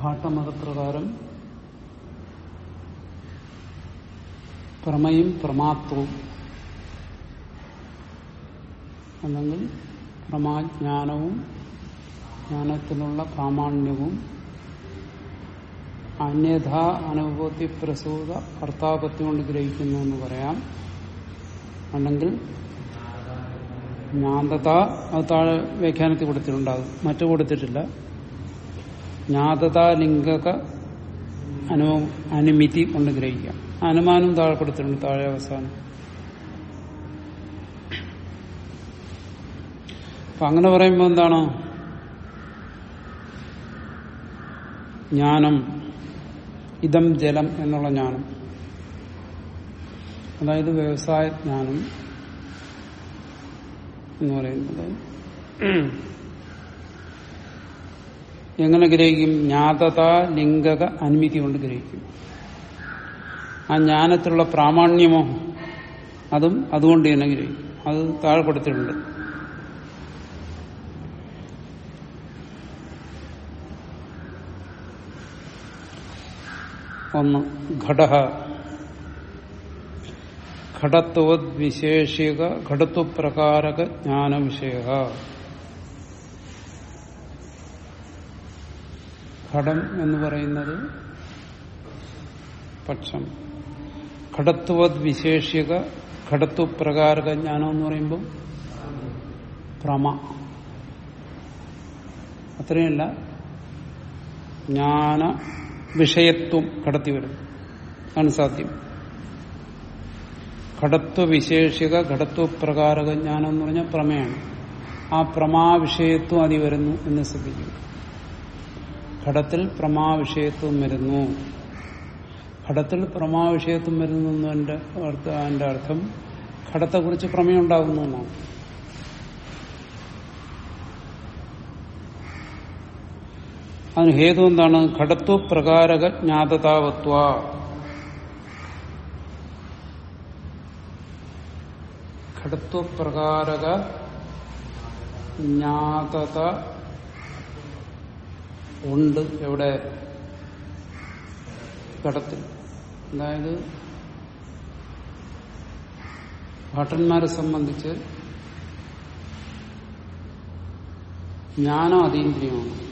ഭാട്ടമതപ്രകാരം പ്രമയും പ്രമാത്വവും അല്ലെങ്കിൽ പ്രമാജ്ഞാനവും ജ്ഞാനത്തിനുള്ള പ്രാമാണ്യവും അന്യഥ അനുഭവത്തി പ്രസൂത അർത്ഥാപത്യം കൊണ്ട് ഗ്രഹിക്കുന്നു എന്ന് പറയാം. അല്ലെങ്കിൽ ജ്ഞാനത അത് താഴെ വ്യാഖ്യാനത്തിൽ കൊടുത്തിട്ടുണ്ടാകും. മറ്റു കൊടുത്തിട്ടില്ല. ജ്ഞാതത ലിംഗക അനു അനുമിതി കൊണ്ട് ഗ്രഹിക്കാം അനുമാനം താഴെ കൊടുത്തിട്ടുണ്ട് താഴെ അവസാനം. അപ്പൊ അങ്ങനെ പറയുമ്പോൾ എന്താണ്? ജ്ഞാനം ഇതം ജലം എന്നുള്ള ജ്ഞാനം. അതായത് വ്യവസായ ജ്ഞാനം എന്ന് പറയുന്നത്. എങ്ങനെ ഗ്രഹിക്കും ജ്ഞാതത ലിംഗക അനുമതി കൊണ്ട് ഗ്രഹിക്കും. ആ ജ്ഞാനത്തിലുള്ള പ്രാമാണ്യമോ? അതും അതുകൊണ്ട് തന്നെ ഗ്രഹിക്കും. അത് താഴെ ഒന്ന് ഘട ഘടത്വവിശേഷിക ഘടത്വപ്രകാരക ജ്ഞാനവിഷയ ഘടം എന്ന് പറയുന്നത് പക്ഷം. ഘടത്വത് വിശേഷിക ഘടത്വപ്രകാരക ജ്ഞാനം എന്ന് പറയുമ്പോൾ പ്രമ. അത്രയല്ല. ജ്ഞാന വിഷയത്വം കടത്തി വരും. അതാണ് സാധ്യം. ഘടത്വ വിശേഷിക ഘടത്വപ്രകാരക ജ്ഞാനം എന്ന് പറഞ്ഞാൽ പ്രമേയാണ്. ആ പ്രമാവിഷയത്വം അതി വരുന്നു എന്ന് ശ്രദ്ധിക്കും ഘടത്തിൽ പ്രമാവിഷയത്വം വരുന്നു. ഘടത്തിൽ പ്രമാവിഷയത്വം വരുന്നു എന്നതിന്റെ അതിന്റെ അർത്ഥം ഘടത്തെക്കുറിച്ച് പ്രമേയം ഉണ്ടാകുന്നു എന്നാണ്. അതിന് ഹേതു എന്താണ്? ഘടത്വപ്രകാരക ജ്ഞാതതാവത്വ. ഘടത്വപ്രകാരക ജ്ഞാതത ഉണ്ട് എവിടെ? ഘടത്തിൽ അതായത് ഭട്ടന്മാരെ സംബന്ധിച്ച് ജ്ഞാനം അതീന്ദ്രിയമാണ്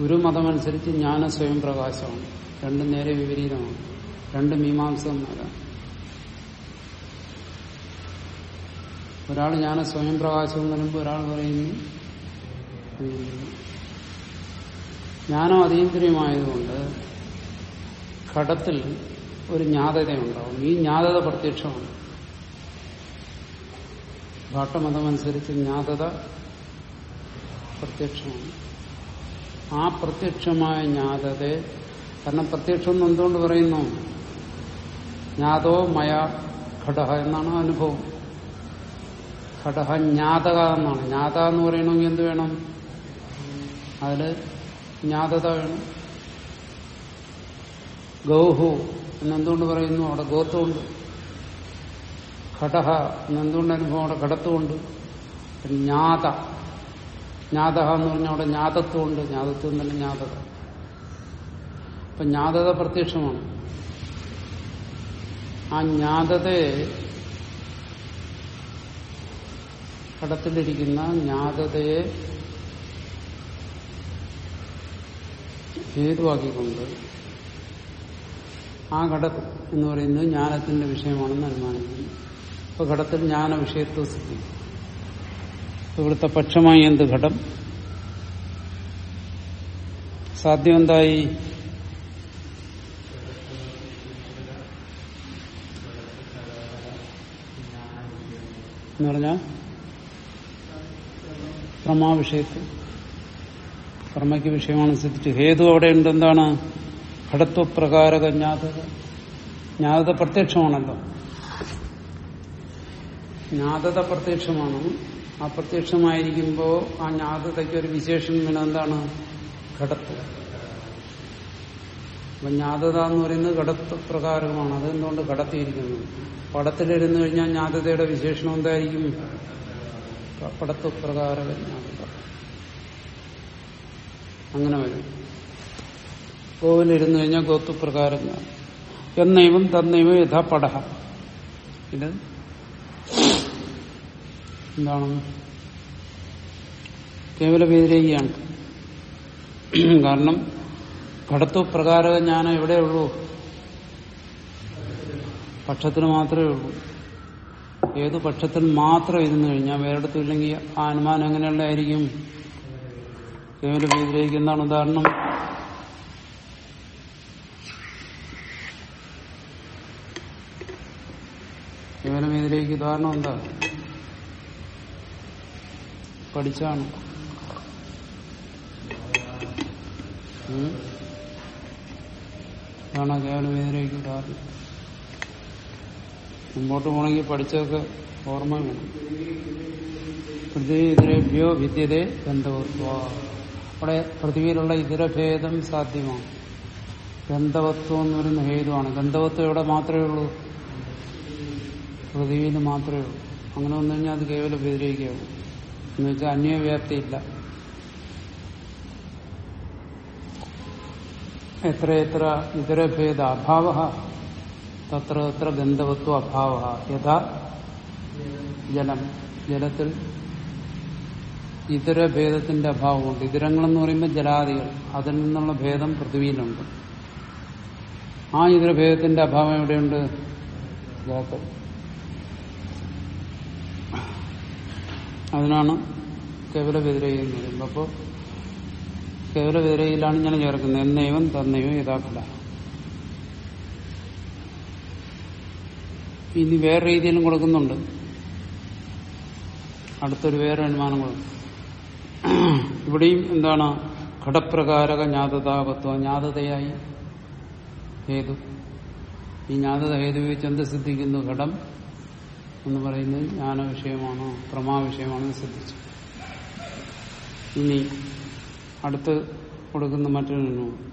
ഗുരുമതമനുസരിച്ച് ജ്ഞാന സ്വയം പ്രകാശമാണ്. രണ്ടും നേരെ വിപരീതമാണ്. രണ്ട് മീമാംസന്മാരാണ് ഒരാൾ ജ്ഞാന സ്വയം പ്രകാശം എന്ന് പറയുമ്പോൾ ഒരാൾ പറയുന്നു ജ്ഞാനം അതീന്ദ്രിയമായതുകൊണ്ട് ഘടത്തിൽ ഒരു ജ്ഞാതതയുണ്ടാവും. ഈ ജ്ഞാതത പ്രത്യക്ഷമാണ്. ഭാട്ടമതമനുസരിച്ച് ജ്ഞാതത പ്രത്യക്ഷമാണ്. ആ പ്രത്യക്ഷമായ ജ്ഞാതതെ കാരണം പ്രത്യക്ഷം എന്ന് എന്തുകൊണ്ട് പറയുന്നു? ജ്ഞാതോ മയ ഘടഹ എന്നാണ് അനുഭവം. ഘടഹ ജ്ഞാതക എന്നാണ്. ജ്ഞാത എന്ന് പറയണമെങ്കിൽ എന്ത് വേണം? അതിൽ ജ്ഞാതത വേണം ഗൗഹു എന്നെന്തുകൊണ്ട് പറയുന്നു? അവിടെ ഗോത്വമുണ്ട്. ഘടഹ എന്നെന്തുകൊണ്ട് അനുഭവം? അവിടെ ഘടത്വമുണ്ട്. ജ്ഞാത. ജ്ഞാത എന്ന് പറഞ്ഞാൽ അവിടെ ജ്ഞാതത്വമുണ്ട്. ജ്ഞാതത്വം തന്നെ ജ്ഞാതത. അപ്പൊ ജ്ഞാതത പ്രത്യക്ഷമാണ്. ആ ജ്ഞാതതയെ ഘടത്തിലിരിക്കുന്ന ജ്ഞാതതയെ ഹേതുവാക്കിക്കൊണ്ട് ആ ഘടം എന്ന് പറയുന്നത് ജ്ഞാനത്തിന്റെ വിഷയമാണെന്ന് അനുമാനിക്കുന്നു. അപ്പൊ ഘടത്തിൽ ജ്ഞാന വിഷയത്വ സ്ഥിതി ഇവിടുത്തെ പക്ഷമായി എന്ത് ഘടം? സാധ്യം എന്തായി എന്ന് പറഞ്ഞാൽ പ്രമാവിഷയത്തിൽ കർമ്മയ്ക്ക് വിഷയമാണ് സിദ്ധിച്ചു. ഹേതു അവിടെ ഉണ്ട് എന്താണ്? ഘടത്വപ്രകാരക ജ്ഞാതത ജ്ഞാതത പ്രത്യക്ഷമാണല്ലോ. ജ്ഞാതത പ്രത്യക്ഷമാണ്. ആ പ്രത്യക്ഷമായിരിക്കുമ്പോൾ ആ ജ്ഞാതതയ്ക്ക് ഒരു വിശേഷം വേണം എന്താണ്? ഘടത്വം. അപ്പൊ ജ്ഞാതത എന്ന് പറയുന്നത് ഘടത്വപ്രകാരമാണ്. അതെന്തുകൊണ്ട് കടത്തിയിരിക്കുന്നത് പടത്തിലിരുന്നു കഴിഞ്ഞാൽ ജ്ഞാതതയുടെ വിശേഷണം എന്തായിരിക്കും? പടത്വപ്രകാരക ജ്ഞാതത. അങ്ങനെ വരും. ഗോവിലിരുന്നു കഴിഞ്ഞാൽ ഗോത്തുപ്രകാരം പ്രകാരം എന്നൈവം തന്നൈവം യഥാ പടഹ. ഇത് എന്താണ്? കേവല വ്യതിരേകിയാണ് കാരണം ഘടത്വ പ്രകാരക ജ്ഞാനം എവിടെയുള്ളൂ പക്ഷത്തിന് മാത്രമേ ഉള്ളൂ. ഏത് പക്ഷത്തിൽ മാത്രം ഇരുന്നു കഴിഞ്ഞാൽ വേറെടുത്തില്ലെങ്കിൽ ആ അനുമാനം എങ്ങനെയുള്ളതായിരിക്കും? കേവല വിഗ്രഹിക്കുന്നതാണ് ഉദാഹരണം. കേവലം വിഗ്രഹിക്ക് ഉദാഹരണം എന്താ? പഠിച്ചാണ്. ഉം? കേവലം വ്യതിരേക്ക് ഉദാഹരണം. മുമ്പോട്ട് പോണെങ്കിൽ പഠിച്ചതൊക്കെ ഓർമ്മ വേണം. പൃഥ്വി ഇതരഭ്യോ വിദ്യതേ ഗന്ധവത്വ അവിടെ പൃഥ്വിയിലുള്ള ഇതരഭേദം സാധ്യമാണ്. ഗന്ധവത്വം എന്ന് പറയുന്ന ഹേതുവാണ്. ഗന്ധവത്വം ഇവിടെ മാത്രമേ ഉള്ളൂ? പൃഥ്വിയിൽ മാത്രമേ ഉള്ളൂ. അങ്ങനെ വന്നു കഴിഞ്ഞാൽ അത് കേവലം വ്യതിരേക്കാവും എന്ന് വെച്ചാൽ അന്യവ്യാപ്തിയില്ല എത്ര എത്ര ഇതരഭേദ അഭാവ തത്ര തത്ര ഗന്ധവത്വ അഭാവ. യഥാ ജലം. ജലത്തിൽ ഇതര ഭേദത്തിന്റെ അഭാവമുണ്ട്. ഇതരങ്ങളെന്ന് പറയുമ്പോൾ ജലാദികൾ. അതിൽ നിന്നുള്ള ഭേദം പൃഥ്വിയിലുണ്ട്. ആ ഇതര ഭേദത്തിന്റെ അഭാവം എവിടെയുണ്ട്? അതിനാണ് കേവല പറയുന്നത് അപ്പോൾ കേവല വ്യതിരയിലാണ് ഞാൻ ചേർക്കുന്നത്. എന്നൈവം തന്നൈവം യഥാക്കട ഇനി വേറെ രീതിയിലും കൊടുക്കുന്നുണ്ട്. അടുത്തൊരു വേറെ അനുമാനം കൊടുക്കും. ഇവിടെയും എന്താണ്? ഘടപ്രകാരക ജ്ഞാതതാപത്വം. ജ്ഞാതതയായി. ഹേതു. ഈ ജ്ഞാതത ഹേതു വെച്ച് എന്ത് സിദ്ധിക്കുന്നു. ഘടം എന്ന് പറയുന്നത് ജ്ഞാന വിഷയമാണോ പ്രമാ വിഷയമാണോ സിദ്ധിച്ചു. ഇനി അടുത്ത് കൊടുക്കുന്ന മറ്റൊരു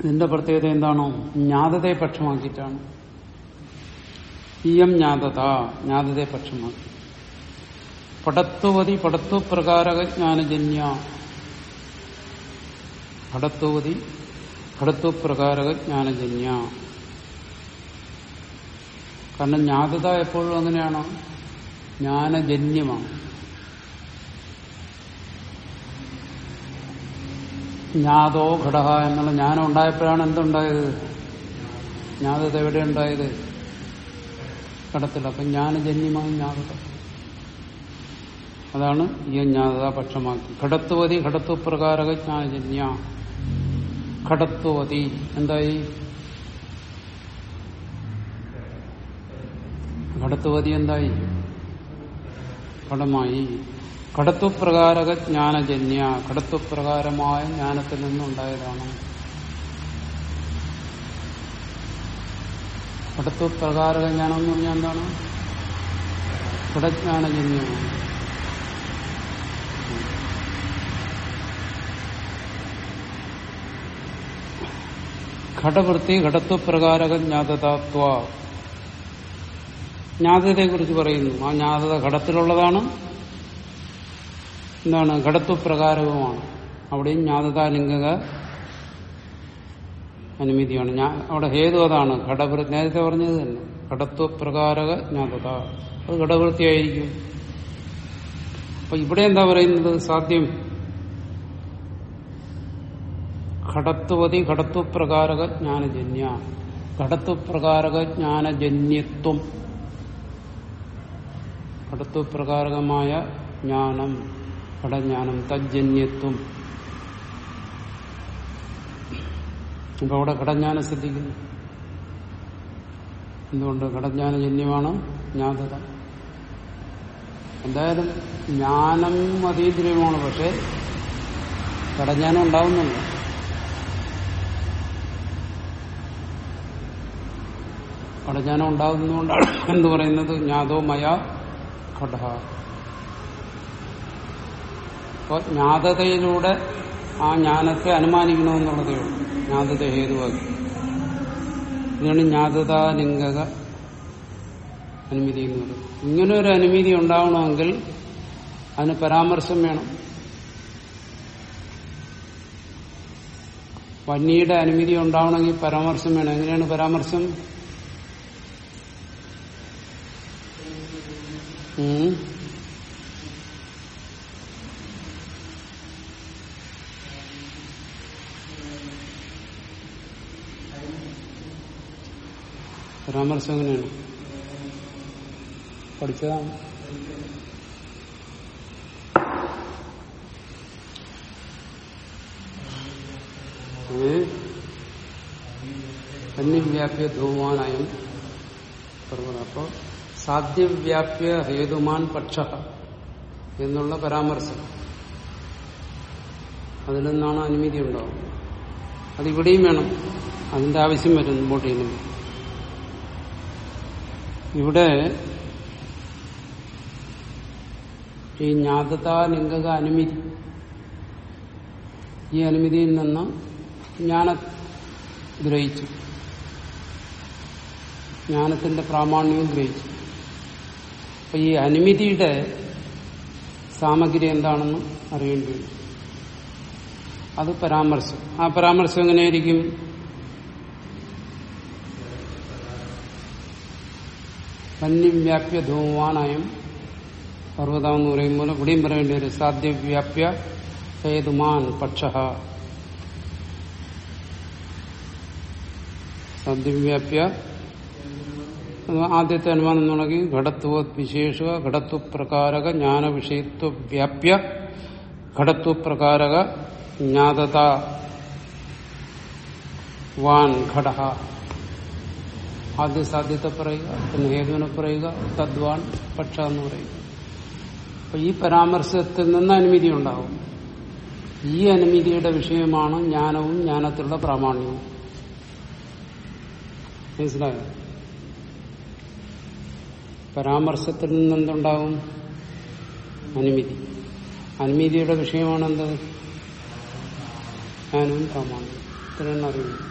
ഇതിന്റെ പ്രത്യേകത എന്താണോ? ജ്ഞാതതയെ പക്ഷമാക്കിയിട്ടാണ്. ഇയം ജ്ഞാതത ജ്ഞാതതയെ പക്ഷമാക്കി. പടത്വതി പടത്വപ്രകാരകജ്ഞാനജന്യ പടത്വതി പടത്വപ്രകാരകജ്ഞാനജന്യ പടത്വപ്രകാരക ജ്ഞാനജന്യ കാരണം ജ്ഞാതത എപ്പോഴും അങ്ങനെയാണോ. ജ്ഞാനജന്യമാണ്. ജ്ഞാതോ ഘടക എന്നുള്ള ജ്ഞാനം ഉണ്ടായപ്പോഴാണ് എന്തുണ്ടായത്? ജ്ഞാതത എവിടെ ഉണ്ടായത്? ഘടത്തിൽ അപ്പൊ ജ്ഞാനജന്യമായി ജ്ഞാതത. അതാണ് ഈ ജ്ഞാതത പക്ഷമാക്കി. ഘടത്വതി ഘടത്വപ്രകാരക ജ്ഞാനജന്യ. ഘടത്വതി എന്തായി? ഘടത്വതി എന്തായി? ഘടമായി ഘടത്വപ്രകാരക ജ്ഞാനജന്യ കടത്വപ്രകാരമായ ജ്ഞാനത്തിൽ നിന്നുണ്ടായതാണ്. കടത്വപ്രകാരക ജ്ഞാനം എന്ന് പറഞ്ഞാൽ എന്താണ്? കടജ്ഞാനജന്യമാണ് ഘടവൃത്തി ഘടത്വപ്രകാരക ജ്ഞാതതാത്വ ജ്ഞാതതയെ കുറിച്ച് പറയുന്നു. ആ ജ്ഞാതത ഘടത്തിലുള്ളതാണ് എന്താണ് ഘടത്വപ്രകാരവുമാണ്. അവിടെയും ജ്ഞാതതാലിംഗക അനുമതിയാണ്. ഞാൻ അവിടെ ഹേതു അതാണ്. ഘടവൃത്തി നേരത്തെ പറഞ്ഞത് തന്നെ. ഘടത്വപ്രകാരക ജ്ഞാതത. അത് ഘടവൃത്തിയായിരിക്കും. അപ്പൊ ഇവിടെ എന്താ പറയുന്നത്? സാധ്യം. ഘടത്വതി ഘടത്വപ്രകാരക ജ്ഞാനജന്യ. ഘടത്വപ്രകാരക ജ്ഞാനജന്യത്വം. ഘടത്വപ്രകാരകമായ ജ്ഞാനം. ഘടജ്ഞാനം തജ്ജന്യത്വം. ഇപ്പൊ അവിടെ ഘടജ്ഞാനം സിദ്ധിക്കുന്നു. എന്തുകൊണ്ട്? ഘടജ്ഞാനജന്യമാണ് ജ്ഞാതത. എന്തായാലും ജ്ഞാനം അതീന്ദ്രിയമാണ് പക്ഷെ ഘടജ്ഞാനം ഉണ്ടാവുന്നുണ്ട്. ഘടജ്ഞാനം ഉണ്ടാകുന്നതുകൊണ്ടാണ് എന്ന് പറയുന്നത് ജ്ഞാതോ മയ അപ്പൊ ജ്ഞാതതയിലൂടെ ആ ജ്ഞാനത്തെ അനുമാനിക്കണമെന്നുള്ളതേ ഉള്ളൂ. ജ്ഞാതത ഹേതുവാക്കി. ഇതാണ് ജ്ഞാതതാലിംഗക അനുമതി എന്ന് പറയുന്നത്. ഇങ്ങനെ ഒരു അനുമതി ഉണ്ടാവണമെങ്കിൽ അതിന് പരാമർശം വേണം. പന്നിയുടെ അനുമതി ഉണ്ടാവണമെങ്കിൽ പരാമർശം വേണം. എങ്ങനെയാണ് പരാമർശം? പരാമർശം എങ്ങനെയാണ് പഠിച്ചതാണ്? അന്യവ്യാപ്യ ധൂമാനായും അപ്പോ സാധ്യവ്യാപ്യ ഹേതുമാൻ പക്ഷ എന്നുള്ള പരാമർശം. അതിൽ നിന്നാണ് അനുമതി ഉണ്ടാവുന്നത് അതിവിടെയും വേണം. അതിന്റെ ആവശ്യം വരും മുമ്പോട്ട് ഇനിയും ഇവിടെ ഈ ജ്ഞാതത ലിംഗക അനുമതി. ഈ അനുമതിയിൽ നിന്ന് ജ്ഞാന ഗ്രഹിച്ചു. ജ്ഞാനത്തിന്റെ പ്രാമാണ്യവും ഗ്രഹിച്ചു. അപ്പൊ ഈ അനുമതിയുടെ സാമഗ്രി എന്താണെന്ന് അറിയേണ്ടി അത് പരാമർശം. ആ പരാമർശം എങ്ങനെയായിരിക്കും? വന്യവ്യാപ്യ ധൂമാനായും പർവതം എന്ന് പറയുമ്പോൾ ഇവിടെയും പറയേണ്ടി വരും. സാധ്യവ്യാപ്യ ഹേതുമാൻ പക്ഷ. സാധ്യവ്യാപ്യ ആദ്യത്തെ അനുമാനം എന്നുണ്ടെങ്കിൽ ഘടത്വ വിശേഷ ഘടത്വപ്രകാരക ജ്ഞാന വ്യാപ്യ ഘടത്വപ്രകാരക ജ്ഞാതത വാൻ ഘട. ആദ്യ സാധ്യത്തെ പറയുക പിന്നെ ഹേതുവിനെ പറയുക തദ്വാൻ പക്ഷ എന്ന് പറയുക. അപ്പൊ ഈ പരാമർശത്തിൽ നിന്ന് അനുമതി ഉണ്ടാവും. ഈ അനുമതിയുടെ വിഷയമാണ് ജ്ഞാനവും ജ്ഞാനത്തിലുള്ള പ്രാമാണ്യവും. മനസ്സിലായോ? പരാമർശത്തിൽ നിന്ന് എന്തുണ്ടാവും? അനുമതി. അനുമതിയുടെ വിഷയമാണ് എന്ത് ജ്ഞാനവും പ്രാമാണ്യവും. ഇത്രയാണ് അറിയുന്നത്.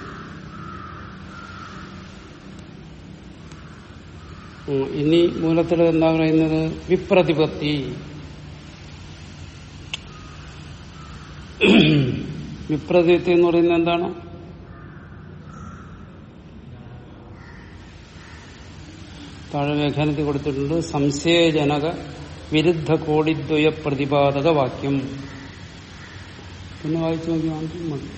ഇനി മൂലത്തിൽ എന്താ പറയുന്നത്? വിപ്രതിപത്തി. വിപ്രതിപത്തി എന്ന് പറയുന്നത് എന്താണ്? താഴെ വ്യാഖ്യാനത്തിൽ കൊടുത്തിട്ടുണ്ട്. സംശയജനക വിരുദ്ധ കോടിദ്വയ പ്രതിപാദക വാക്യം. പിന്നെ വായിച്ചു നോക്കി മാത്രം മതി.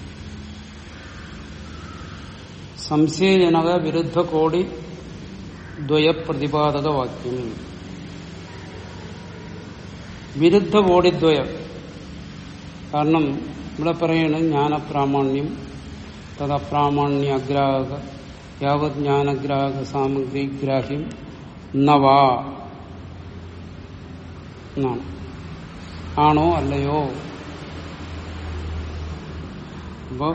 സംശയജനക വിരുദ്ധ കോടി ദ്വയപ്രതിപാദക വാക്യം വിരുദ്ധ ബോഡിദ്വയം കാരണം ഇവിടെ പറയണ ജ്ഞാനപ്രാമാണ്യം തദപ്രാമാണ്യ അഗ്രാഹക യാവത് ജ്ഞാനഗ്രാഹക സാമഗ്രി ഗ്രാഹ്യം നവാ. എന്നാണ്. ആണോ അല്ലയോ? അപ്പോ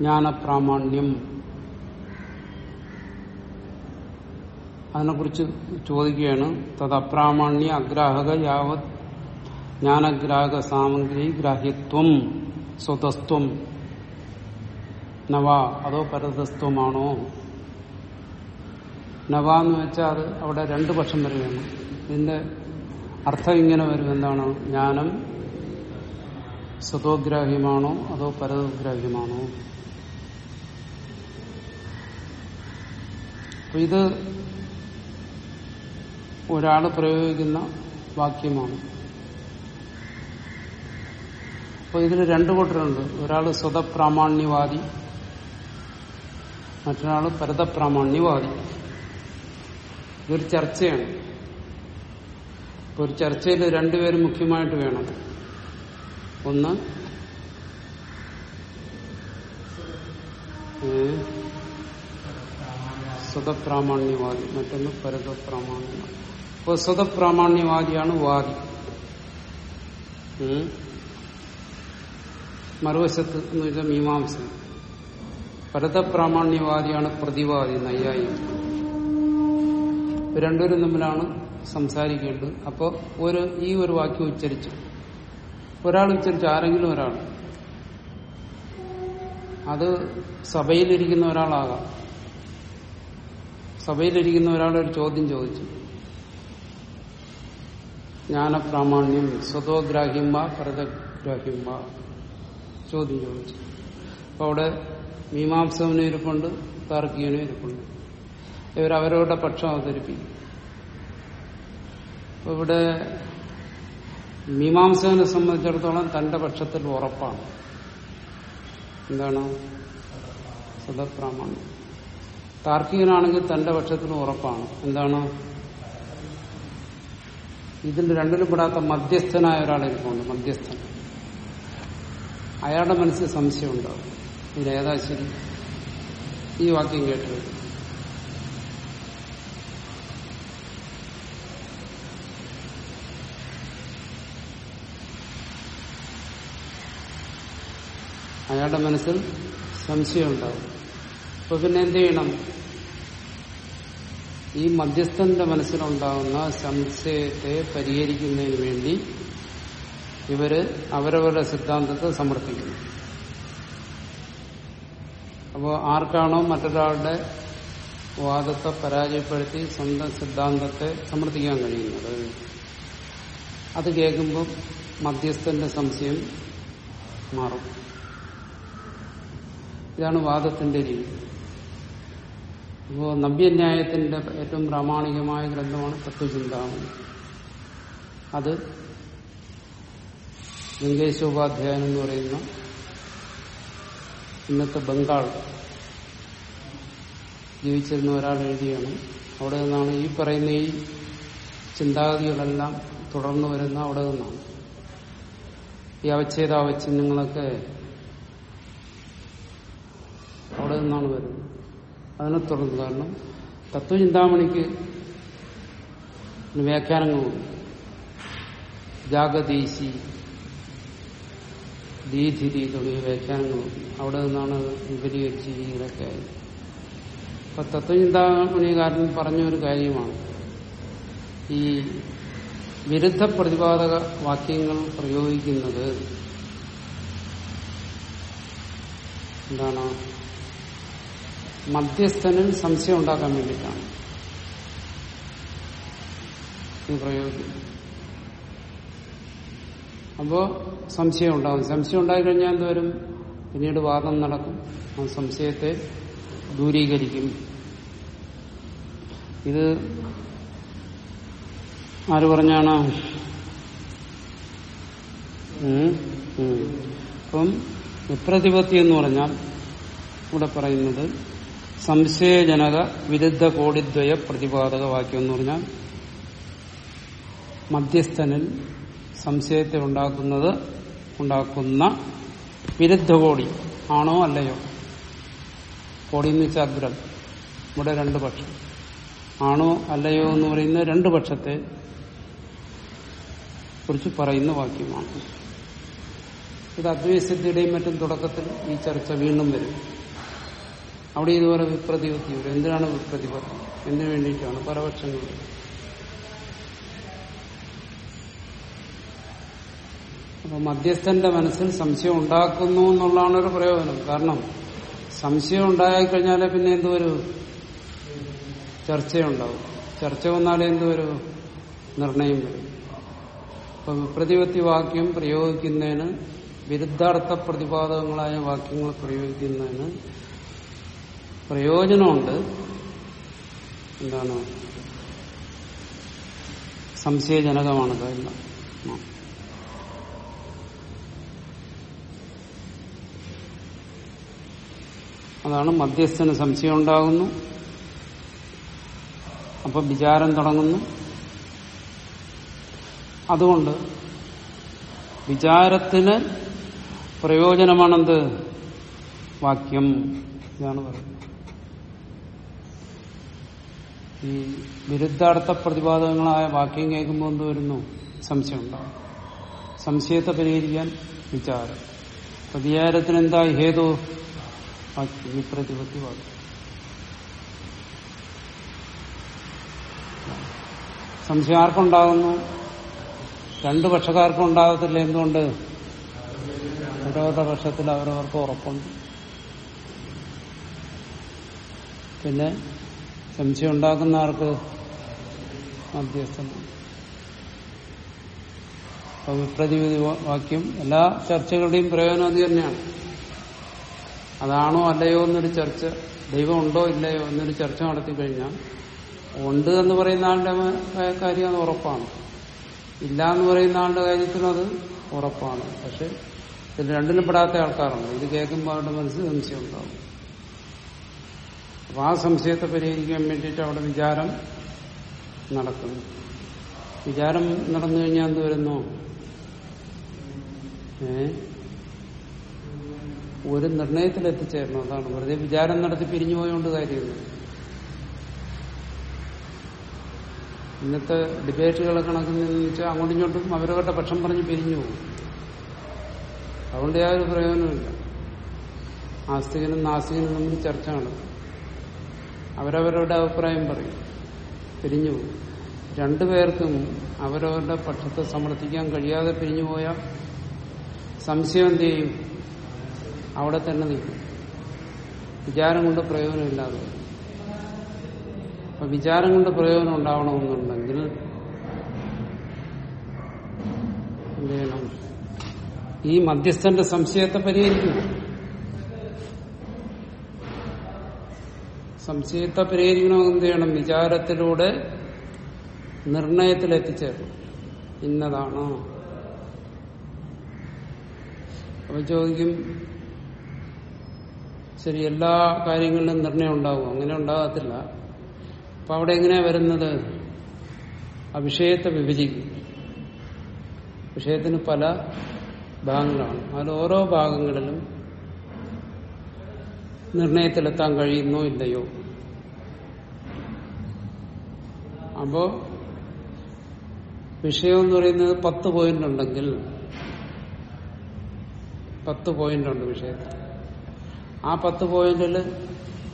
ജ്ഞാനപ്രാമാണ്യം. അതിനെക്കുറിച്ച് ചോദിക്കുകയാണ്. തത് അപ്രാമാണ്യ അഗ്രാഹക യാവത് ജ്ഞാനഗ്രാഹക സാമഗ്രി ഗ്രാഹ്യത്വം സ്വതസ്ത്വം. നവ അതോ പരതസ്ത്വമാണോ? നവ എന്ന് വെച്ചാൽ അത് അവിടെ രണ്ടു പക്ഷം വരികയാണ്. ഇതിന്റെ അർത്ഥം ഇങ്ങനെ വരും. എന്താണ്? ജ്ഞാനം സ്വതോഗ്രാഹ്യമാണോ? അതോ പരതോഗ്രാഹ്യമാണോ? അപ്പൊ ഇത് ഒരാൾ പ്രയോഗിക്കുന്ന വാക്യമാണ്. അപ്പൊ ഇതിന് രണ്ടു കൂട്ടരുണ്ട്. ഒരാൾ സ്വതപ്രാമാണ്യവാദി മറ്റൊരാൾ പരതപ്രാമാണ്യവാദി. ഇതൊരു ചർച്ചയാണ്. ഒരു ചർച്ചയിൽ രണ്ടുപേരും മുഖ്യമായിട്ട് വേണം. ഒന്ന് സ്വതപ്രാമാണ്യവാദി മറ്റൊന്ന് പരതപ്രാമാണ്യവാദി. അപ്പോൾ സ്വതപ്രാമാണ്യവാദിയാണ് വാദി. മറുവശത്ത് എന്ന് വെച്ചാൽ മീമാംസ. പരതപ്രാമാണ്യവാദിയാണ് പ്രതിവാദി നയ്യായി രണ്ടുപേരും തമ്മിലാണ് സംസാരിക്കേണ്ടത്. അപ്പോൾ ഒരു ഈ ഒരു വാക്യം ഉച്ചരിച്ചു. ഒരാൾ ഉച്ചരിച്ചു ആരെങ്കിലും ഒരാൾ. അത് സഭയിലിരിക്കുന്ന ഒരാളാകാം. സഭയിലിരിക്കുന്ന ഒരാളൊരു ചോദ്യം ചോദിച്ചു. ജ്ഞാനപ്രാമാണ്യം സ്വതോഗ്രാഹ്യം വാ പരതഗ്രാഹ്യം വാ ചോദ്യം ചോദിച്ചു. അപ്പൊ അവിടെ മീമാംസവനും ഇരിപ്പുണ്ട് താർക്കികനും ഇരിപ്പുണ്ട്. ഇവരവരവരുടെ പക്ഷം അവതരിപ്പിക്കും. അപ്പൊ ഇവിടെ മീമാംസകനെ സംബന്ധിച്ചിടത്തോളം തന്റെ പക്ഷത്തിൽ ഉറപ്പാണ്. എന്താണ്? സദപ്രാമാണ്യം. താർക്കികനാണെങ്കിൽ തന്റെ പക്ഷത്തിൽ ഉറപ്പാണ്. എന്താണ്? ഇതിന്റെ രണ്ടിലും പെടാത്ത മധ്യസ്ഥനായ ഒരാളിരിപ്പുണ്ട് മധ്യസ്ഥൻ. അയാളുടെ മനസ്സിൽ സംശയം ഉണ്ടാവും ഇതിലേതാ ശരി? ഈ വാക്യം കേട്ടത്. അയാളുടെ മനസ്സിൽ സംശയം ഉണ്ടാവും അപ്പൊ പിന്നെ എന്ത് ചെയ്യണം? ഈ മധ്യസ്ഥന്റെ മനസ്സിലുണ്ടാകുന്ന സംശയത്തെ പരിഹരിക്കുന്നതിന് വേണ്ടി ഇവർ അവരവരുടെ സിദ്ധാന്തത്തെ സമർപ്പിക്കുന്നു അപ്പോൾ ആർക്കാണോ മറ്റൊരാളുടെ വാദത്തെ പരാജയപ്പെടുത്തി സ്വന്തം സിദ്ധാന്തത്തെ സമർത്ഥിക്കാൻ കഴിയുന്നത്? അത് കേൾക്കുമ്പോൾ മധ്യസ്ഥന്റെ സംശയം മാറും. ഇതാണ് വാദത്തിന്റെ രീതി. അപ്പോൾ നവ്യന്യായത്തിന്റെ ഏറ്റവും പ്രാമാണികമായ ഗ്രന്ഥമാണ് തത്വചിന്താമണി. അത് ഗംഗേശോപാധ്യായൻ എന്ന് പറയുന്ന ഇന്നത്തെ ബംഗാൾ ജീവിച്ചിരുന്ന ഒരാൾ എഴുതിയാണ്. അവിടെ നിന്നാണ് ഈ പറയുന്ന ഈ ചിന്താഗതികളെല്ലാം തുടർന്നു വരുന്ന അവിടെ നിന്നാണ്. ഈ അവച്ഛേദാവച്ഛിന്നങ്ങളൊക്കെ അവിടെ നിന്നാണ് വരുന്നത്. അതിനെ തുടർന്ന് കാരണം തത്വചിന്താമണിക്ക് വ്യാഖ്യാനങ്ങളുണ്ട്. ജാഗതീശി ദീധിരി തുടങ്ങിയ വ്യാഖ്യാനങ്ങളുണ്ട്. അവിടെ നിന്നാണ് വിപരീകരിച്ച് ഇതൊക്കെ ആയത്. അപ്പൊ തത്വചിന്താമണികാരൻ പറഞ്ഞ ഒരു കാര്യമാണ്. ഈ വിരുദ്ധ പ്രതിപാദക വാക്യങ്ങൾ പ്രയോഗിക്കുന്നത് എന്താണ്? മധ്യസ്ഥനിൽ സംശയം ഉണ്ടാക്കാൻ വേണ്ടിയിട്ടാണ്. പ്രയോഗിക്കുന്നത് അപ്പോ സംശയം ഉണ്ടാകും സംശയം ഉണ്ടായിക്കഴിഞ്ഞാൽ എന്തുവരും പിന്നീട് വാദം നടക്കും. ആ സംശയത്തെ ദൂരീകരിക്കും. ഇത് ആര് പറഞ്ഞാണ്. അപ്പം വിപ്രതിപത്തി എന്ന് പറഞ്ഞാൽ ഇവിടെ പറയുന്നത് സംശയജനക വിരുദ്ധ കോടിദ്വയ പ്രതിപാദക വാക്യം എന്ന് പറഞ്ഞാൽ മധ്യസ്ഥനിൽ സംശയത്തെ ഉണ്ടാക്കുന്നത് ഉണ്ടാക്കുന്ന വിരുദ്ധ കോടി ആണോ അല്ലയോ? കോടി എന്ന് വെച്ചാൽ അഗ്രം ഇവിടെ രണ്ട് പക്ഷം. ആണോ അല്ലയോ എന്ന് പറയുന്ന രണ്ട് പക്ഷത്തെ കുറിച്ച് പറയുന്ന വാക്യമാണ്. ഇത് അദ്വൈസിദ്ധിയുടെയും മറ്റും തുടക്കത്തിൽ ഈ ചർച്ച വീണ്ടും വരും. അവിടെ ഇതുപോലെ വിപ്രതിപത്തി വരും. എന്തിനാണ് വിപ്രതിപത്തി എന്തിനു വേണ്ടിയിട്ടാണ്? പരപക്ഷങ്ങൾ അപ്പൊ മധ്യസ്ഥന്റെ മനസ്സിൽ സംശയം ഉണ്ടാക്കുന്നു എന്നുള്ളതാണ് ഒരു പ്രയോജനം. കാരണം സംശയം ഉണ്ടായിക്കഴിഞ്ഞാലേ പിന്നെ എന്തുവരും? ചർച്ചയുണ്ടാവും. ചർച്ച വന്നാലേ എന്തുവരും? നിർണയം വരും. അപ്പൊ വിപ്രതിപത്തി വാക്യം പ്രയോഗിക്കുന്നതിന് വിരുദ്ധാർത്ഥ പ്രതിപാദകങ്ങളായ വാക്യങ്ങൾ പ്രയോഗിക്കുന്നതിന് പ്രയോജനമുണ്ട്. എന്താണ്? സംശയജനകമാണ് കാര്യം. അതാണ് മധ്യസ്ഥന് സംശയം ഉണ്ടാകുന്നു അപ്പൊ വിചാരം തുടങ്ങുന്നു. അതുകൊണ്ട് വിചാരത്തിന് പ്രയോജനമാണെന്ത്? വാക്യം. ഇതാണ് പറയുന്നത്. ഈ വിരുദ്ധാർത്ഥ പ്രതിപാദകങ്ങളായ വാക്യം കേൾക്കുമ്പോൾ എന്ത് വരുന്നു? സംശയം ഉണ്ടാവും സംശയത്തെ പരിഹരിക്കാൻ വിചാരം. പ്രതികാരത്തിന് എന്താ ഹേതു വിപ്രതിപത്തി വാക്യം സംശയം ആർക്കുണ്ടാകുന്നു? രണ്ടു പക്ഷക്കാർക്കും ഉണ്ടാകത്തില്ല. എന്തുകൊണ്ട്? പക്ഷത്തിൽ അവരവർക്ക് ഉറപ്പുണ്ട്. പിന്നെ സംശയം ഉണ്ടാക്കുന്ന ആർക്ക് മധ്യസ്ഥമാണ് അപ്പൊ വിപ്രതിവിധി വാക്യം എല്ലാ ചർച്ചകളുടെയും പ്രയോജനം അത് തന്നെയാണ്. അതാണോ അല്ലയോ എന്നൊരു ചർച്ച ദൈവം ഉണ്ടോ ഇല്ലയോ എന്നൊരു ചർച്ച നടത്തി കഴിഞ്ഞാൽ ഉണ്ട് എന്ന് പറയുന്ന ആളുടെ കാര്യം അത് ഉറപ്പാണ്. ഇല്ല എന്ന് പറയുന്ന ആളുടെ കാര്യത്തിലും അത് ഉറപ്പാണ്. പക്ഷെ ഇതിൽ രണ്ടിലും പെടാത്ത ആൾക്കാരുണ്ട്. ഇത് കേൾക്കുമ്പോൾ അവരുടെ മനസ്സിൽ സംശയം ഉണ്ടാവും അപ്പൊ ആ സംശയത്തെ പരിഹരിക്കാൻ വേണ്ടിയിട്ട് അവിടെ വിചാരം നടക്കുന്നു. വിചാരം നടന്നു കഴിഞ്ഞാൽ എന്ത് വരുന്നു? ഏ? ഒരു നിർണയത്തിൽ എത്തിച്ചേരണം. അതാണ്. വെറുതെ വിചാരം നടത്തി പിരിഞ്ഞു പോയോണ്ട് കാര്യമില്ല. ഇന്നത്തെ ഡിബേറ്റുകളെ കണക്കെന്ന് വെച്ചാൽ അങ്ങോട്ടും ഇങ്ങോട്ടും അവരവരുടെ പക്ഷം പറഞ്ഞ് പിരിഞ്ഞു പോകും. അതുകൊണ്ട് യാതൊരു പ്രയോജനമില്ല ആസ്തികനും നാസ്തികനും തമ്മിൽ ചർച്ച നടക്കും അവരവരുടെ അഭിപ്രായം പറയും. പിരിഞ്ഞു പോകും. രണ്ടുപേർക്കും അവരവരുടെ പക്ഷത്തെ സമർത്ഥിക്കാൻ കഴിയാതെ പിരിഞ്ഞു പോയാൽ സംശയം എന്ത് ചെയ്യും? അവിടെ തന്നെ നിൽക്കും. വിചാരം കൊണ്ട് പ്രയോജനമില്ലാതെ. അപ്പൊ വിചാരം കൊണ്ട് പ്രയോജനം ഉണ്ടാവണമെന്നുണ്ടെങ്കിൽ ഈ മധ്യസ്ഥന്റെ സംശയത്തെ പരിഹരിക്കണം. സംശയത്തെ പരിഹരിക്കണം എന്ത് ചെയ്യണം വിചാരത്തിലൂടെ നിർണയത്തിൽ എത്തിച്ചേരണം ഇന്നതാണോ. അപ്പൊ ചോദിക്കും ശരി എല്ലാ കാര്യങ്ങളിലും നിർണയം ഉണ്ടാവും. അങ്ങനെ ഉണ്ടാകത്തില്ല. അപ്പൊ അവിടെ എങ്ങനെയാ വരുന്നത്? ആ വിഷയത്തെ വിഭജിക്കും. വിഷയത്തിന് പല ഭാഗങ്ങളാണ്. അതിൽ ഓരോ ഭാഗങ്ങളിലും നിർണയത്തിലെത്താൻ കഴിയുന്നോ ഇല്ലയോ? അപ്പോ വിഷയം എന്ന് പറയുന്നത് പത്ത് പോയിന്റ് ഉണ്ടെങ്കിൽ പത്ത് പോയിന്റ് ഉണ്ട് വിഷയത്തിൽ. ആ പത്ത് പോയിന്റിൽ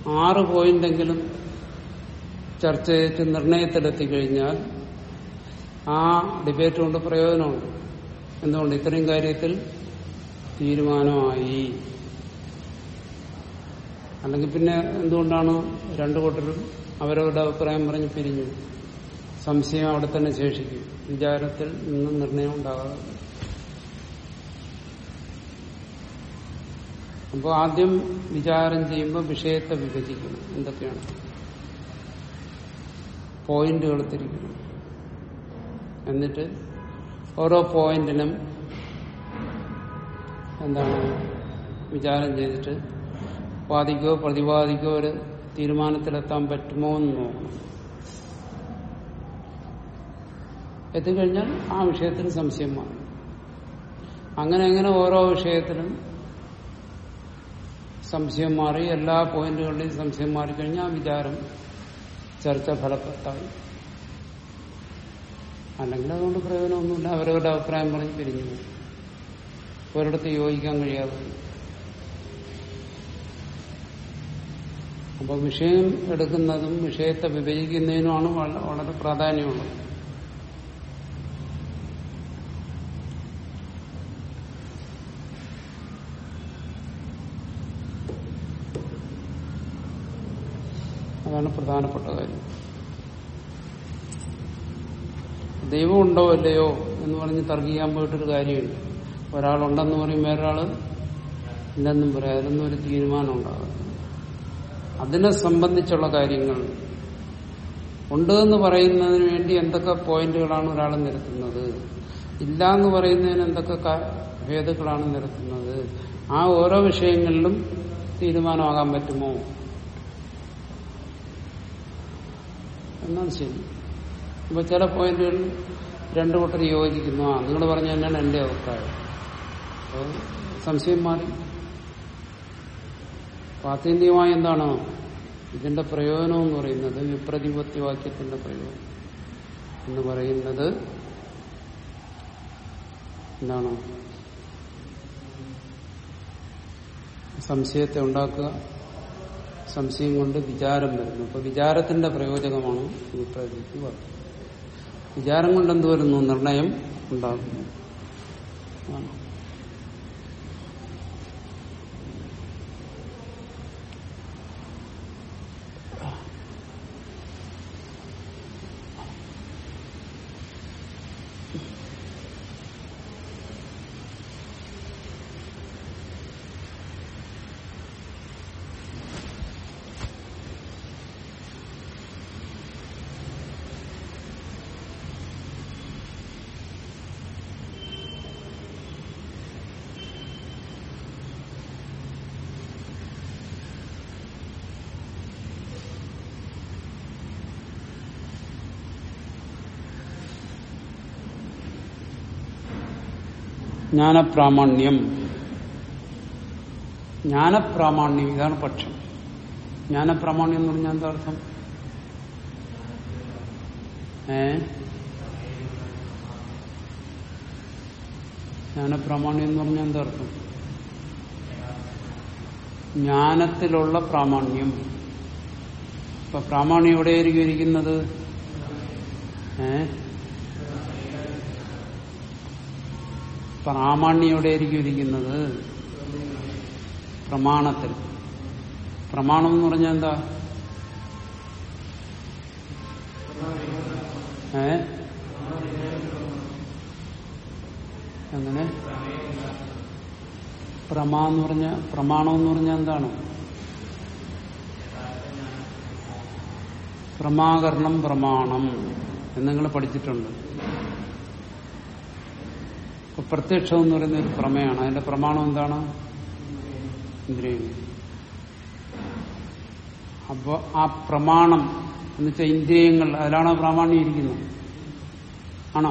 ആറ് പോയിന്റെങ്കിലും ചർച്ച ചെയ്തിട്ട് നിർണയത്തിലെത്തിക്കഴിഞ്ഞാൽ ആ ഡിബേറ്റ് കൊണ്ട് പ്രയോജനമുണ്ട്. എന്തുകൊണ്ട്? ഇത്രയും കാര്യത്തിൽ തീരുമാനമായി. അല്ലെങ്കിൽ പിന്നെ എന്തുകൊണ്ടാണ് രണ്ടു കൂട്ടരും അവരവരുടെ അഭിപ്രായം പറഞ്ഞ് പിരിഞ്ഞു? സംശയം അവിടെ തന്നെ ശേഷിക്കും. വിചാരത്തിൽ നിന്നും നിർണയം ഉണ്ടാകാതെ. അപ്പോൾ ആദ്യം വിചാരം ചെയ്യുമ്പോൾ വിഷയത്തെ വിഭജിക്കണം. എന്തൊക്കെയാണ്? പോയിന്റുകൾ തിരിക്കണം. എന്നിട്ട് ഓരോ പോയിന്റിനും എന്താണ് വിചാരം ചെയ്തിട്ട് വാദിക്കോ പ്രതിവാദിക്കോ ഒരു തീരുമാനത്തിലെത്താൻ പറ്റുമോ എന്ന് നോക്കണം. എത്തിക്കഴിഞ്ഞാൽ ആ വിഷയത്തിന് സംശയം മാറും. അങ്ങനെ അങ്ങനെ ഓരോ വിഷയത്തിനും സംശയം മാറി എല്ലാ പോയിന്റുകളിലും സംശയം മാറിക്കഴിഞ്ഞാൽ ആ വിചാരം ചർച്ച ഫലപ്രദമായി. അല്ലെങ്കിൽ അതുകൊണ്ട് പ്രയോജനമൊന്നുമില്ല. അവരവരുടെ അഭിപ്രായം പറഞ്ഞ് പിരിഞ്ഞു ഒരിടത്ത് യോജിക്കാൻ കഴിയാതെ അപ്പൊ വിഷയം എടുക്കുന്നതും വിഷയത്തെ വിഭജിക്കുന്നതിനുമാണ് വള- വളരെ പ്രാധാന്യമുള്ളത്. അതാണ് പ്രധാനപ്പെട്ട കാര്യം. ദൈവം ഉണ്ടോ ഇല്ലയോ എന്ന് പറഞ്ഞ് തർക്കിക്കാൻ പോയിട്ടൊരു കാര്യമില്ല. ഒരാളുണ്ടെന്ന് പറയും വേറൊരാൾ ഇല്ലെന്നും പറയാം. അതിലൊന്നും ഒരു തീരുമാനം ഉണ്ടാകും അതിനെ സംബന്ധിച്ചുള്ള കാര്യങ്ങൾ. ഉണ്ട് എന്ന് പറയുന്നതിന് വേണ്ടി എന്തൊക്കെ പോയിന്റുകളാണ് ഒരാൾ നിരത്തുന്നത്? ഇല്ല എന്ന് പറയുന്നതിന് എന്തൊക്കെ ഭേദങ്ങളാണ് നിരത്തുന്നത്? ആ ഓരോ വിഷയങ്ങളിലും തീരുമാനമാകാൻ പറ്റുമോ? എന്നാൽ ശരി. ഇപ്പൊ ചില പോയിന്റുകൾ രണ്ടു കൂട്ടർ യോജിക്കുന്നു. ആ നിങ്ങൾ പറഞ്ഞു തന്നെയാണ് എന്റെ അഭിപ്രായം. സംശയം മാറി. അപ്പൊ എന്താണ്? ഇതിന്റെ പ്രയോജനം എന്ന് പറയുന്നത് വിപ്രതിപത്തിവാക്യത്തിന്റെ പ്രയോജനം. എന്ന് പറയുന്നത് എന്താണ്? സംശയത്തെ ഉണ്ടാക്കുക. സംശയം കൊണ്ട് വിചാരം വരുന്നു. അപ്പൊ വിചാരത്തിന്റെ പ്രയോജനമാണ് വിപ്രതിപത്തി വാക്യം വിചാരം കൊണ്ട് എന്ത് വരുന്നു? നിർണയം ഉണ്ടാകുന്നു. ജ്ഞാനപ്രാമാണ്യം. ജ്ഞാനപ്രാമാണ്യം ഇതാണ് പക്ഷം. ജ്ഞാനപ്രാമാണ്യം എന്ന് പറഞ്ഞാൽ എന്താ അർത്ഥം? ഏ? ജ്ഞാനപ്രാമാണ്യം എന്ന് പറഞ്ഞാൽ എന്താ അർത്ഥം? ജ്ഞാനത്തിലുള്ള പ്രാമാണ്യം. ഇപ്പൊ പ്രാമാണ്യം എവിടെയായിരിക്കും ഇരിക്കുന്നത്? ഏ? പ്രാമാണ്യം എവിടെയായിരിക്കും ഇരിക്കുന്നത്. പ്രമാണത്തിൽ. പ്രമാണം എന്ന് പറഞ്ഞാൽ എന്താ? ഏ? അങ്ങനെ പ്രമാ എന്ന് പറഞ്ഞ പ്രമാണം എന്ന് പറഞ്ഞാൽ എന്താണ്? പ്രമാകരണം പ്രമാണം എന്ന് നിങ്ങൾ പഠിച്ചിട്ടുണ്ട്. പ്രത്യക്ഷം എന്ന് പറയുന്ന ഒരു പ്രമേയമാണ്. അതിന്റെ പ്രമാണം എന്താണ്? ഇന്ദ്രിയം. അപ്പൊ ആ പ്രമാണം എന്ന് വെച്ചാൽ ഇന്ദ്രിയങ്ങൾ അതിലാണോ പ്രാമാണ്യം ഇരിക്കുന്നത്? ആണോ?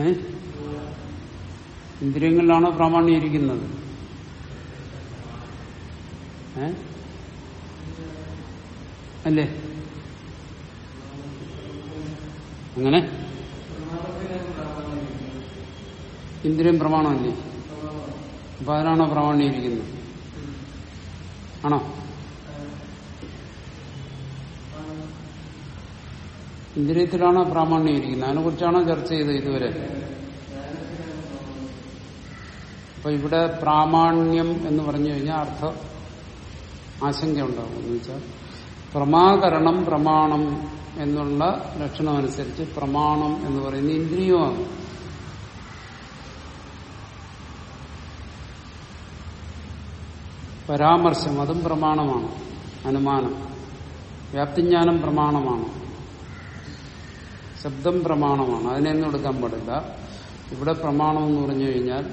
ഏ? ഇന്ദ്രിയങ്ങളിലാണോ പ്രാമാണ്യം ഇരിക്കുന്നത്? ഏ? അല്ലേ? അങ്ങനെ? ഇന്ദ്രിയം പ്രമാണമല്ലേ? അപ്പൊ അതിനാണോ പ്രമാണീകരിക്കുന്നത്? ആണോ? ഇന്ദ്രിയത്തിലാണോ പ്രാമാണ്യം ഇരിക്കുന്നത് അതിനെ കുറിച്ചാണോ ചർച്ച ചെയ്തത് ഇതുവരെ? അപ്പൊ ഇവിടെ പ്രാമാണ്യം എന്ന് പറഞ്ഞു കഴിഞ്ഞാൽ അർത്ഥ ആശങ്ക ഉണ്ടാവും എന്ന് വെച്ചാൽ പ്രമാകരണം പ്രമാണം എന്നുള്ള ലക്ഷണം അനുസരിച്ച് പ്രമാണം എന്ന് പറയുന്ന ഇന്ദ്രിയമാണ്. പരാമർശം അതും പ്രമാണമാണ് അനുമാനം. വ്യാപ്തിജ്ഞാനം പ്രമാണമാണ്. ശബ്ദം പ്രമാണമാണ്. അതിനെയൊന്നും എടുക്കാൻ പാടില്ല. ഇവിടെ പ്രമാണം എന്ന് പറഞ്ഞു കഴിഞ്ഞാൽ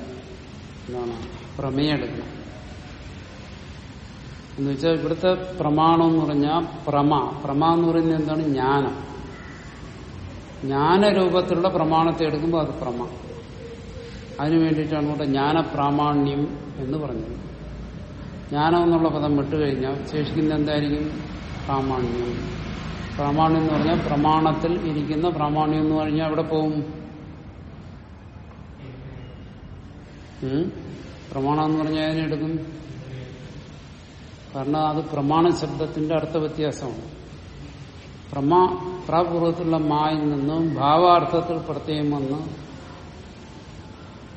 എന്താണ് പ്രമേയം എടുക്കണം എന്ന് വെച്ചാൽ ഇവിടുത്തെ പ്രമാണം എന്ന് പറഞ്ഞാൽ പ്രമ. പ്രമ എന്ന് പറയുന്നത് എന്താണ്? ജ്ഞാനം. ജ്ഞാനരൂപത്തിലുള്ള പ്രമാണത്തെ എടുക്കുമ്പോൾ അത് പ്രമ. അതിനു വേണ്ടിയിട്ടാണ് ഇവിടെ ജ്ഞാനപ്രാമാണ്യം എന്ന് പറഞ്ഞത്. ജ്ഞാനം എന്നുള്ള പദം വിട്ടുകഴിഞ്ഞാൽ ശേഷിക്കുന്ന എന്തായിരിക്കും? പ്രാമാണ്യം പ്രാമാണ്യം എന്ന് പറഞ്ഞാൽ പ്രമാണത്തിൽ ഇരിക്കുന്ന പ്രാമാണ്യം എന്ന് പറഞ്ഞാൽ അവിടെ പോകും? പ്രമാണം എന്ന് പറഞ്ഞാൽ അതിനെടുക്കും കാരണം അത് പ്രമാണ ശബ്ദത്തിന്റെ അർത്ഥ വ്യത്യാസമാണ്. പ്രമാ പ്രാപൂർവത്തിലുള്ള മായിൽ നിന്നും ഭാവാർത്ഥത്തിൽ പ്രത്യേകം വന്ന്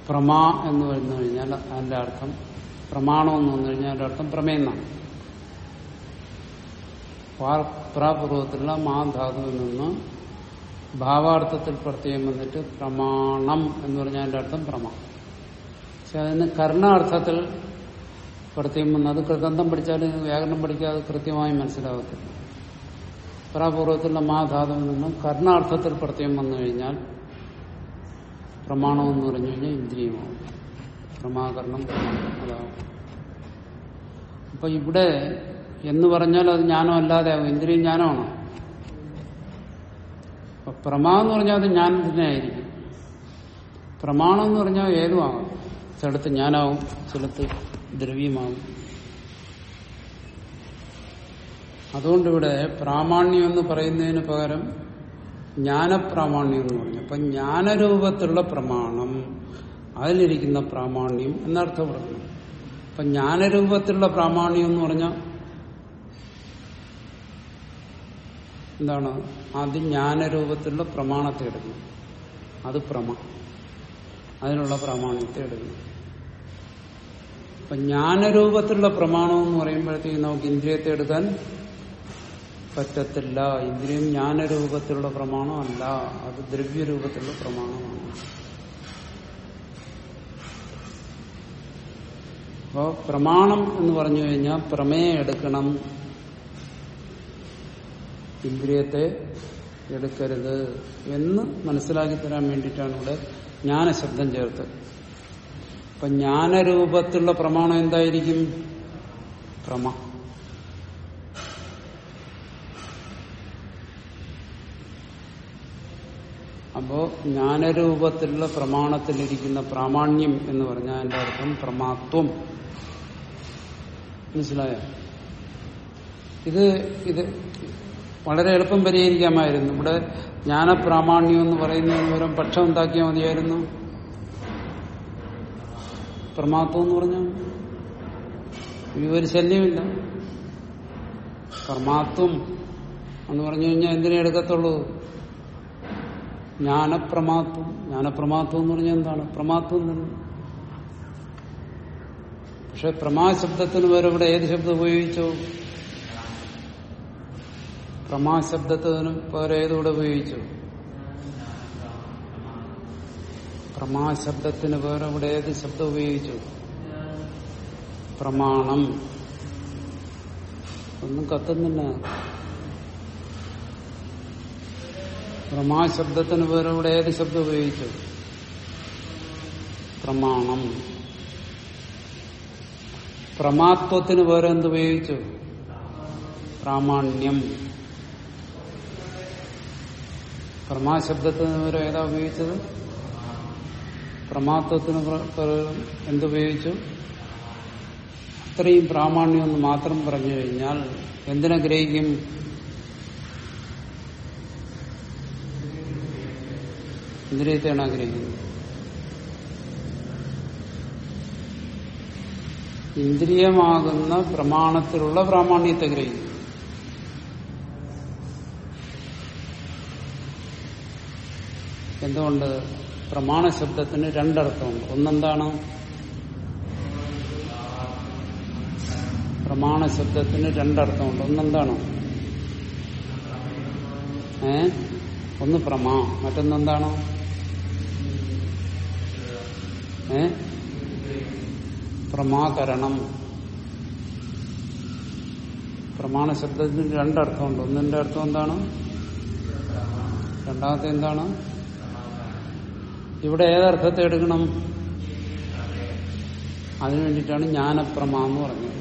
പ്രമാ എന്ന് പറഞ്ഞു കഴിഞ്ഞാൽ അതിന്റെ അർത്ഥം പ്രമാണം എന്ന് വന്നു കഴിഞ്ഞാൽ അർത്ഥം പ്രമേയം പ്രാപൂർവത്തിലുള്ള മാ ധാതുവിൽ നിന്ന് ഭാവാർത്ഥത്തിൽ പ്രത്യേകം വന്നിട്ട് പ്രമാണം എന്ന് പറഞ്ഞാൽ അതിന്റെ അർത്ഥം പ്രമാണം. പക്ഷെ അതിന് കർണാർത്ഥത്തിൽ പ്രത്യേകം വന്ന് അത് കൃതന്തം പഠിച്ചാൽ വ്യാകരണം പഠിക്കാതെ കൃത്യമായി മനസ്സിലാകത്തില്ല പ്രാപൂർവത്തിലുള്ള മാ ധാതുവിൽ നിന്ന് കർണാർത്ഥത്തിൽ പ്രത്യേകം വന്നു കഴിഞ്ഞാൽ പ്രമാണം എന്ന് പറഞ്ഞു കഴിഞ്ഞാൽ ഇന്ദ്രിയമാവും പ്രമാകരണം അതാവും അപ്പൊ ഇവിടെ എന്ന് പറഞ്ഞാൽ അത് ജ്ഞാനം അല്ലാതെ ആവും. ഇന്ദ്രിയം ജ്ഞാനമാണോ? അപ്പൊ പ്രമാ എന്ന് പറഞ്ഞാൽ അത് ജ്ഞാനം തന്നെ ആയിരിക്കും. പ്രമാണം എന്ന് പറഞ്ഞാൽ ഏതുമാകും ചിലത്ത് ജ്ഞാനാവും ചിലത്ത് ദ്രവ്യമാവും. അതുകൊണ്ടിവിടെ പ്രാമാണ്യം എന്ന് പറയുന്നതിന് പകരം ജ്ഞാനപ്രാമാണ്യം എന്ന് പറഞ്ഞു. അപ്പൊ ജ്ഞാനരൂപത്തിലുള്ള പ്രമാണം അതിലിരിക്കുന്ന പ്രാമാണ്യം എന്നർത്ഥം പറഞ്ഞു. അപ്പൊ ജ്ഞാനരൂപത്തിലുള്ള പ്രാമാണ്യം എന്ന് പറഞ്ഞാൽ എന്താണ്? ആദ്യം ജ്ഞാനരൂപത്തിലുള്ള പ്രമാണത്തെ എടുക്കുന്നു അത് പ്രമ. അതിനുള്ള പ്രാമാണ്യത്തെ എടുക്കുന്നു അപ്പൊ ജ്ഞാനരൂപത്തിലുള്ള പ്രമാണം എന്ന് പറയുമ്പോഴത്തേക്ക് നമുക്ക് ഇന്ദ്രിയത്തെ എടുക്കാൻ പറ്റത്തില്ല. ഇന്ദ്രിയം ജ്ഞാനരൂപത്തിലുള്ള പ്രമാണമല്ല. അത് ദ്രവ്യരൂപത്തിലുള്ള പ്രമാണമാണ്. അപ്പോ പ്രമാണം എന്ന് പറഞ്ഞു കഴിഞ്ഞാൽ പ്രമേയം എടുക്കണം. ഇന്ദ്രിയത്തെ എടുക്കരുത് എന്ന് മനസ്സിലാക്കി തരാൻ വേണ്ടിയിട്ടാണ് ഇവിടെ ജ്ഞാനശബ്ദം ചേർത്ത് അപ്പൊ ജ്ഞാനരൂപത്തിലുള്ള പ്രമാണം എന്തായിരിക്കും? പ്രമ അപ്പോ ജ്ഞാനരൂപത്തിലുള്ള പ്രമാണത്തിലിരിക്കുന്ന പ്രാമാണ്യം എന്ന് പറഞ്ഞാൽ അതിന്റെ അർത്ഥം പ്രമാത്വം. മനസ്സിലായോ? ഇത് ഇത് വളരെ എളുപ്പം പരിഹരിക്കാമായിരുന്നു. ഇവിടെ ജ്ഞാനപ്രാമാണ്യം എന്ന് പറയുന്നതിന് പകരം പക്ഷം ഉണ്ടാക്കിയാൽ മതിയായിരുന്നു? പ്രമാത്വം എന്ന് പറഞ്ഞാൽ ഈ ഒരു ശല്യമില്ല. പ്രമാത്വം എന്ന് പറഞ്ഞു കഴിഞ്ഞാൽ എന്തിനെ എടുക്കത്തുള്ളൂ? ജ്ഞാനപ്രമാത്വം. ജ്ഞാനപ്രമാത്വം എന്ന് പറഞ്ഞാൽ എന്താണ്? പ്രമാത്വം തന്നെ പക്ഷെ പ്രമാശബ്ദത്തിന് പേര് ഇവിടെ ഏത് ശബ്ദം ഉപയോഗിച്ചോ? പ്രമാശബ്ദത്തിന് പേര് ഏതുകൂടെ ഉപയോഗിച്ചു? പ്രമാശബ്ദത്തിന് പേര് ഇവിടെ ഏത് ശബ്ദം ഉപയോഗിച്ചു? പ്രമാണം. ഒന്നും കത്തുന്നില്ല. പ്രമാശബ്ദത്തിന് പകരം ഇവിടെ ഏത് ശബ്ദം ഉപയോഗിച്ചു? പ്രമാണം. പ്രമാത്വത്തിന് പകരം എന്തുപയോഗിച്ചു പ്രാമാണ്യം. പ്രമാശബ്ദത്തിന് പകരം ഏതാ ഉപയോഗിച്ചത്? പ്രമാത്വത്തിന് എന്തുപയോഗിച്ചു അത്രയും പ്രാമാണ്യം എന്ന് മാത്രം പറഞ്ഞു കഴിഞ്ഞാൽ എന്തിനെ ഗ്രഹിക്കും? ഇന്ദ്രിയത്തെയാണ് ആഗ്രഹിക്കുന്നത് ഇന്ദ്രിയമാകുന്ന പ്രമാണത്തിലുള്ള പ്രാമാണ്യത്തെ ഗ്രഹിക്കും എന്തുകൊണ്ട് പ്രമാണ ശബ്ദത്തിന് രണ്ടർത്ഥമുണ്ട് ഒന്നെന്താണ് പ്രമാണ ശബ്ദത്തിന് രണ്ടർത്ഥമുണ്ട് ഒന്നെന്താണ് ഏ ഒന്ന് പ്രമാ മറ്റൊന്നെന്താണ് ഏ പ്രമാകരണം. പ്രമാണ ശബ്ദത്തിന് രണ്ടർത്ഥമുണ്ട്. ഒന്നിന്റെ അർത്ഥം എന്താണ്? രണ്ടാമത്തെ എന്താണ്? ഇവിടെ ഏതർത്ഥത്തെ എടുക്കണം? അതിനു വേണ്ടിയിട്ടാണ് ജ്ഞാനപ്രമ എന്ന് പറഞ്ഞത്.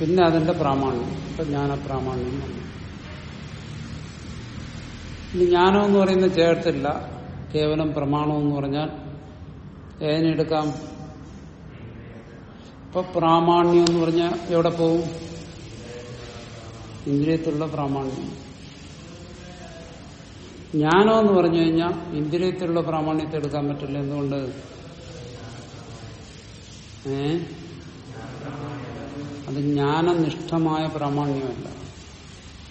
പിന്നെ അതിന്റെ പ്രാമാണ്യം. ഇപ്പൊ ജ്ഞാനപ്രാമാണ്യം ജ്ഞാനം എന്ന് പറയുന്നത് ചേർത്തില്ല. കേവലം പ്രമാണം എന്ന് പറഞ്ഞാൽ ഏതിനെടുക്കാം ഇപ്പൊ പ്രാമാണ്യം എന്ന് പറഞ്ഞാൽ എവിടെ പോവും? ഇന്ദ്രിയത്തിലുള്ള പ്രാമാണ്യം. ജ്ഞാനം എന്ന് പറഞ്ഞു കഴിഞ്ഞാൽ ഇന്ദ്രിയത്തിലുള്ള പ്രാമാണ്യത്തെ എടുക്കാൻ പറ്റില്ല. എന്തുകൊണ്ട്? ഏ? അത് ജ്ഞാനനിഷ്ഠമായ പ്രാമാണ്യമല്ല.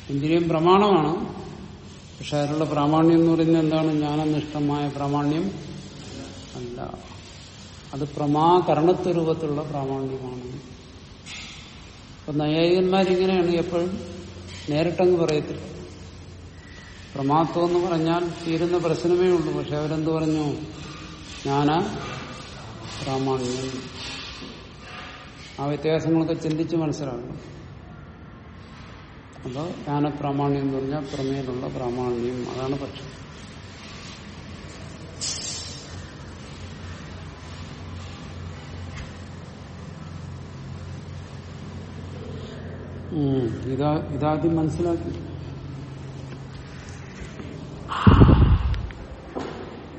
ഇന്ദ്രിയം പ്രമാണമാണ്. പക്ഷെ അതിലുള്ള പ്രാമാണ്യം എന്ന് പറയുന്നത് എന്താണ്? ജ്ഞാനനിഷ്ഠമായ പ്രാമാണ്യം അല്ല. അത് പ്രമാകരണത്വ രൂപത്തിലുള്ള പ്രാമാണ്യമാണ്. അപ്പൊ നൈയായികന്മാരിങ്ങനെയാണ് എപ്പോഴും നേരിട്ടങ്ങ് പറയത്തില്ല. പ്രമാത്വം എന്ന് പറഞ്ഞാൽ തീരുന്ന പ്രശ്നമേ ഉള്ളൂ. പക്ഷെ അവരെന്ത് പറഞ്ഞു? ജ്ഞാന പ്രാമാണ്യം. ആ വ്യത്യാസങ്ങളൊക്കെ ചിന്തിച്ച് മനസ്സിലാക്കണം. അപ്പോൾ ജ്ഞാനപ്രാമാണ്യം എന്ന് പറഞ്ഞാൽ പുറമേലുള്ള പ്രാമാണ്യം അതാണ് പക്ഷം. ഇതാദ്യം മനസ്സിലാക്കി.